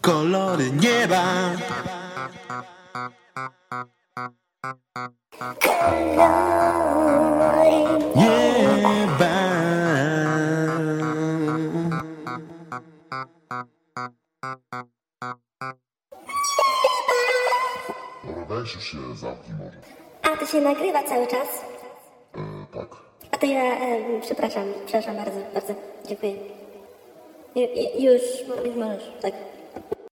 Kolory nieba Nieba Dobra, weź już się zamknij może. A, to się nagrywa cały czas? E, tak. A to ja, e, przepraszam, przepraszam bardzo, bardzo, dziękuję. Ju, ju- już, już możesz, tak.